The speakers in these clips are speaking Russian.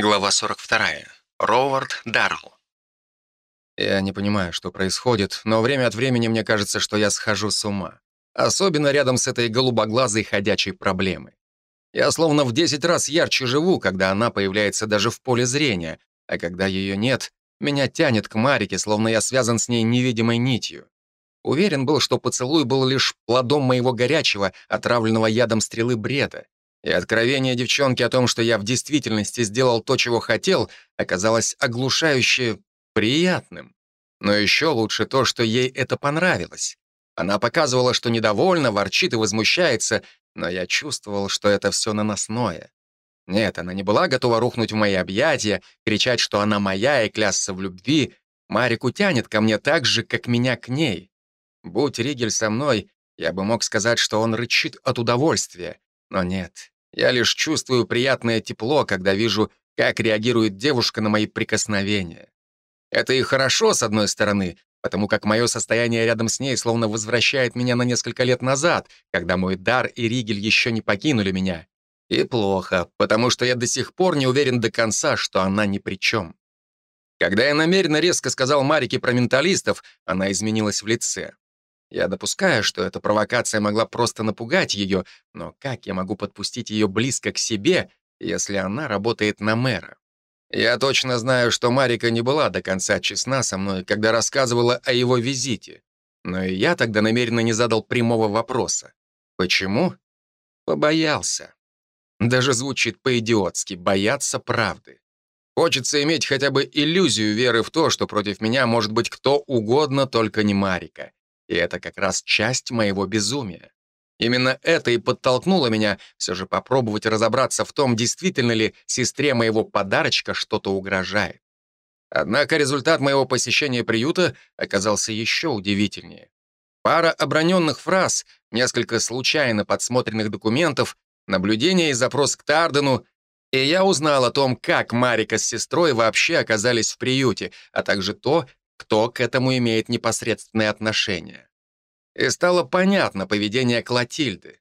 Глава 42. Ровард Даррелл. Я не понимаю, что происходит, но время от времени мне кажется, что я схожу с ума. Особенно рядом с этой голубоглазой ходячей проблемой. Я словно в 10 раз ярче живу, когда она появляется даже в поле зрения, а когда ее нет, меня тянет к Марике, словно я связан с ней невидимой нитью. Уверен был, что поцелуй был лишь плодом моего горячего, отравленного ядом стрелы бреда. И откровение девчонки о том, что я в действительности сделал то, чего хотел, оказалось оглушающе приятным. Но еще лучше то, что ей это понравилось. Она показывала, что недовольна, ворчит и возмущается, но я чувствовал, что это все наносное. Нет, она не была готова рухнуть в мои объятия, кричать, что она моя и клясться в любви. Марику тянет ко мне так же, как меня к ней. Будь Ригель со мной, я бы мог сказать, что он рычит от удовольствия. Но нет, я лишь чувствую приятное тепло, когда вижу, как реагирует девушка на мои прикосновения. Это и хорошо, с одной стороны, потому как мое состояние рядом с ней словно возвращает меня на несколько лет назад, когда мой дар и Ригель еще не покинули меня. И плохо, потому что я до сих пор не уверен до конца, что она ни при чем. Когда я намеренно резко сказал Марике про менталистов, она изменилась в лице. Я допускаю, что эта провокация могла просто напугать ее, но как я могу подпустить ее близко к себе, если она работает на мэра? Я точно знаю, что Марика не была до конца честна со мной, когда рассказывала о его визите. Но и я тогда намеренно не задал прямого вопроса. Почему? Побоялся. Даже звучит по-идиотски «бояться правды». Хочется иметь хотя бы иллюзию веры в то, что против меня может быть кто угодно, только не Марика. И это как раз часть моего безумия. Именно это и подтолкнуло меня все же попробовать разобраться в том, действительно ли сестре моего подарочка что-то угрожает. Однако результат моего посещения приюта оказался еще удивительнее. Пара оброненных фраз, несколько случайно подсмотренных документов, наблюдение и запрос к Тардену, и я узнал о том, как Марика с сестрой вообще оказались в приюте, а также то, кто к этому имеет непосредственное отношение. И стало понятно поведение Клотильды.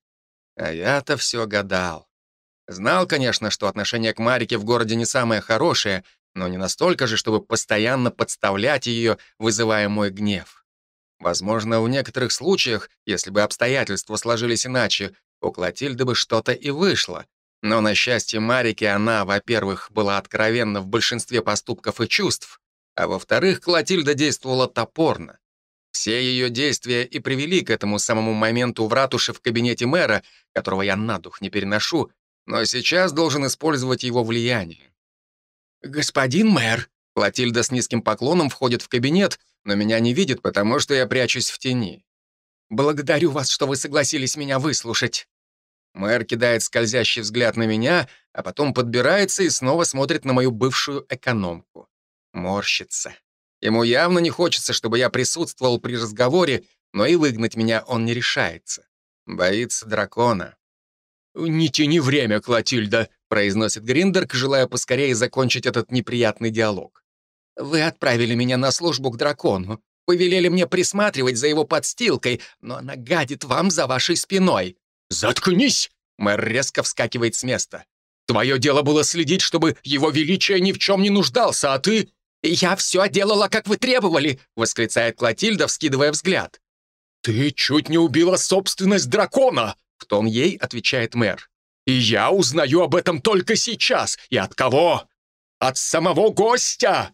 А я-то все гадал. Знал, конечно, что отношение к Марике в городе не самое хорошее, но не настолько же, чтобы постоянно подставлять ее, вызывая мой гнев. Возможно, в некоторых случаях, если бы обстоятельства сложились иначе, у Клотильды бы что-то и вышло. Но на счастье Марики она, во-первых, была откровенна в большинстве поступков и чувств, а во-вторых, Клотильда действовала топорно. Все ее действия и привели к этому самому моменту в ратуше в кабинете мэра, которого я на дух не переношу, но сейчас должен использовать его влияние. «Господин мэр», Клотильда с низким поклоном входит в кабинет, но меня не видит, потому что я прячусь в тени. «Благодарю вас, что вы согласились меня выслушать». Мэр кидает скользящий взгляд на меня, а потом подбирается и снова смотрит на мою бывшую экономку. Морщится. Ему явно не хочется, чтобы я присутствовал при разговоре, но и выгнать меня он не решается. Боится дракона. «Не тяни время, Клотильда», — произносит Гриндерк, желая поскорее закончить этот неприятный диалог. «Вы отправили меня на службу к дракону. Вы велели мне присматривать за его подстилкой, но она гадит вам за вашей спиной». «Заткнись!» — мэр резко вскакивает с места. «Твое дело было следить, чтобы его величие ни в чем не нуждался, а ты...» «Я все делала, как вы требовали!» — восклицает Клотильда, вскидывая взгляд. «Ты чуть не убила собственность дракона!» — в тон ей отвечает мэр. «И я узнаю об этом только сейчас. И от кого? От самого гостя!»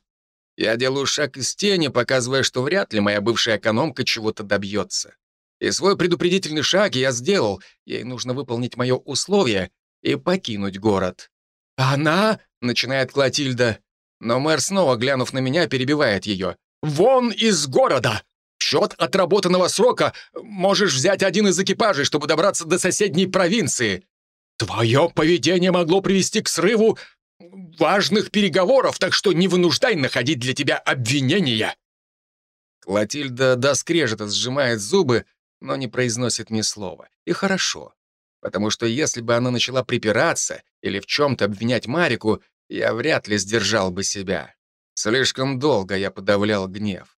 Я делаю шаг из тени, показывая, что вряд ли моя бывшая экономка чего-то добьется. И свой предупредительный шаг я сделал. Ей нужно выполнить мое условие и покинуть город. «Она?» — начинает Клотильда. Но мэр, снова глянув на меня, перебивает ее. «Вон из города! счет отработанного срока можешь взять один из экипажей, чтобы добраться до соседней провинции. Твое поведение могло привести к срыву важных переговоров, так что не вынуждай находить для тебя обвинения». Клотильда до скрежета сжимает зубы, но не произносит ни слова. И хорошо, потому что если бы она начала припираться или в чем-то обвинять Марику, я вряд ли сдержал бы себя. Слишком долго я подавлял гнев.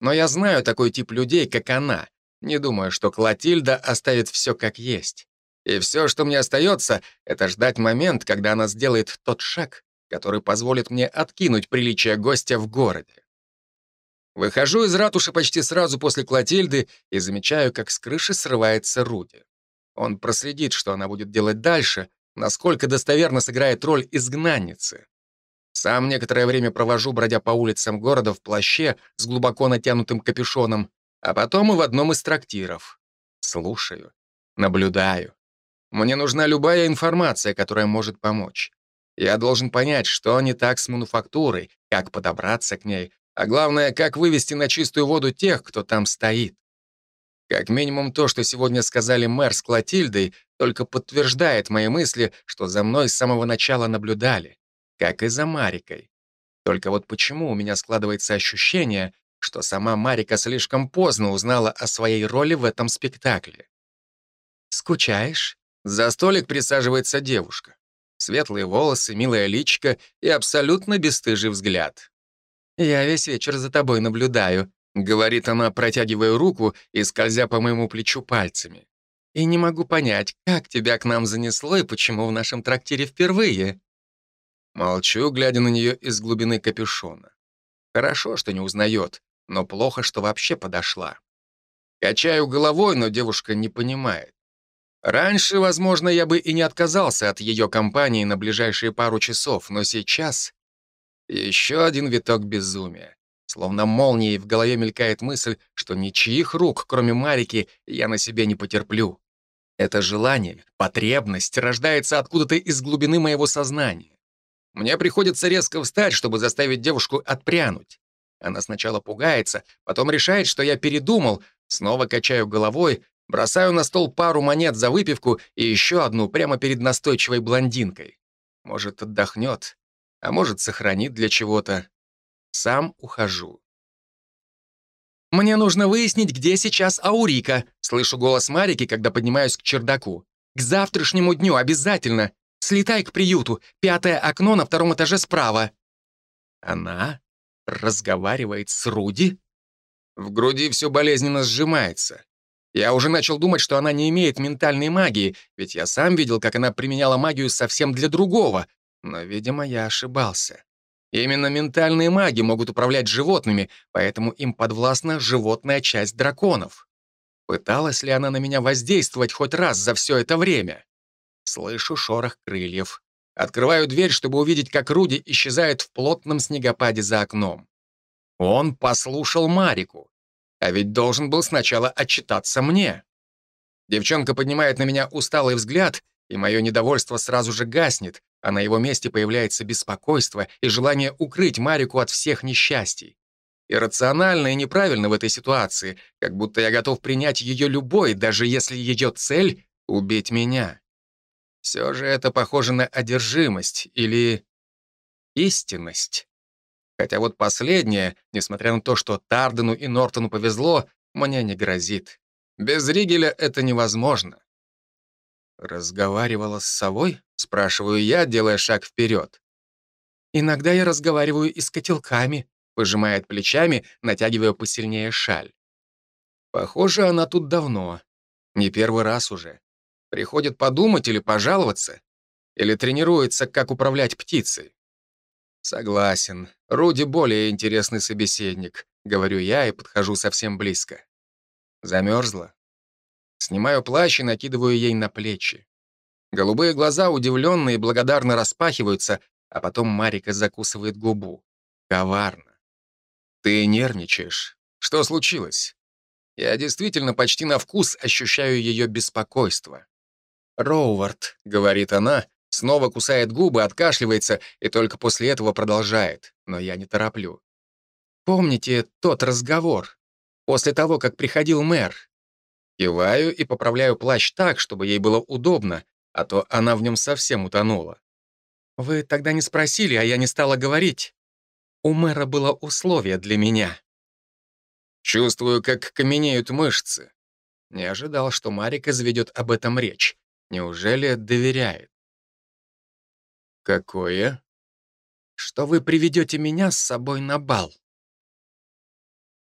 Но я знаю такой тип людей, как она. Не думаю, что Клотильда оставит все как есть. И все, что мне остается, это ждать момент, когда она сделает тот шаг, который позволит мне откинуть приличие гостя в городе. Выхожу из ратуши почти сразу после Клотильды и замечаю, как с крыши срывается Руди. Он проследит, что она будет делать дальше, насколько достоверно сыграет роль изгнанницы. Сам некоторое время провожу, бродя по улицам города в плаще с глубоко натянутым капюшоном, а потом и в одном из трактиров. Слушаю, наблюдаю. Мне нужна любая информация, которая может помочь. Я должен понять, что не так с мануфактурой, как подобраться к ней, а главное, как вывести на чистую воду тех, кто там стоит. Как минимум то, что сегодня сказали мэр с Клотильдой, только подтверждает мои мысли, что за мной с самого начала наблюдали, как и за Марикой. Только вот почему у меня складывается ощущение, что сама Марика слишком поздно узнала о своей роли в этом спектакле. «Скучаешь?» За столик присаживается девушка. Светлые волосы, милая личка и абсолютно бесстыжий взгляд. «Я весь вечер за тобой наблюдаю», — говорит она, протягивая руку и скользя по моему плечу пальцами. «И не могу понять, как тебя к нам занесло и почему в нашем трактире впервые?» Молчу, глядя на нее из глубины капюшона. Хорошо, что не узнает, но плохо, что вообще подошла. Качаю головой, но девушка не понимает. Раньше, возможно, я бы и не отказался от ее компании на ближайшие пару часов, но сейчас еще один виток безумия. Словно молнией в голове мелькает мысль, что ничьих рук, кроме Марики, я на себе не потерплю. Это желание, потребность рождается откуда-то из глубины моего сознания. Мне приходится резко встать, чтобы заставить девушку отпрянуть. Она сначала пугается, потом решает, что я передумал, снова качаю головой, бросаю на стол пару монет за выпивку и еще одну прямо перед настойчивой блондинкой. Может, отдохнет, а может, сохранит для чего-то. Сам ухожу. «Мне нужно выяснить, где сейчас Аурика», — слышу голос Марики, когда поднимаюсь к чердаку. «К завтрашнему дню обязательно. Слетай к приюту. Пятое окно на втором этаже справа». Она разговаривает с Руди? В груди все болезненно сжимается. Я уже начал думать, что она не имеет ментальной магии, ведь я сам видел, как она применяла магию совсем для другого. Но, видимо, я ошибался. Именно ментальные маги могут управлять животными, поэтому им подвластна животная часть драконов. Пыталась ли она на меня воздействовать хоть раз за все это время? Слышу шорох крыльев. Открываю дверь, чтобы увидеть, как Руди исчезает в плотном снегопаде за окном. Он послушал Марику, а ведь должен был сначала отчитаться мне. Девчонка поднимает на меня усталый взгляд, и мое недовольство сразу же гаснет, а на его месте появляется беспокойство и желание укрыть Марику от всех несчастий. Иррационально и неправильно в этой ситуации, как будто я готов принять ее любой, даже если ее цель — убить меня. Все же это похоже на одержимость или истинность. Хотя вот последнее, несмотря на то, что Тардену и Нортону повезло, мне не грозит. Без Ригеля это невозможно. «Разговаривала с совой?» — спрашиваю я, делая шаг вперед. «Иногда я разговариваю и с котелками», — пожимает плечами, натягивая посильнее шаль. Похоже, она тут давно. Не первый раз уже. Приходит подумать или пожаловаться, или тренируется, как управлять птицей. Согласен, Руди более интересный собеседник, говорю я и подхожу совсем близко. Замерзла? Снимаю плащ и накидываю ей на плечи. Голубые глаза удивленно и благодарно распахиваются, а потом Марика закусывает губу. Коварно. Ты нервничаешь. Что случилось? Я действительно почти на вкус ощущаю ее беспокойство. «Роувард», — говорит она, снова кусает губы, откашливается и только после этого продолжает, но я не тороплю. «Помните тот разговор? После того, как приходил мэр?» Киваю и поправляю плащ так, чтобы ей было удобно, а то она в нем совсем утонула. «Вы тогда не спросили, а я не стала говорить. У мэра было условие для меня». Чувствую, как каменеют мышцы. Не ожидал, что Марика заведет об этом речь. Неужели доверяет? Какое? Что вы приведете меня с собой на бал.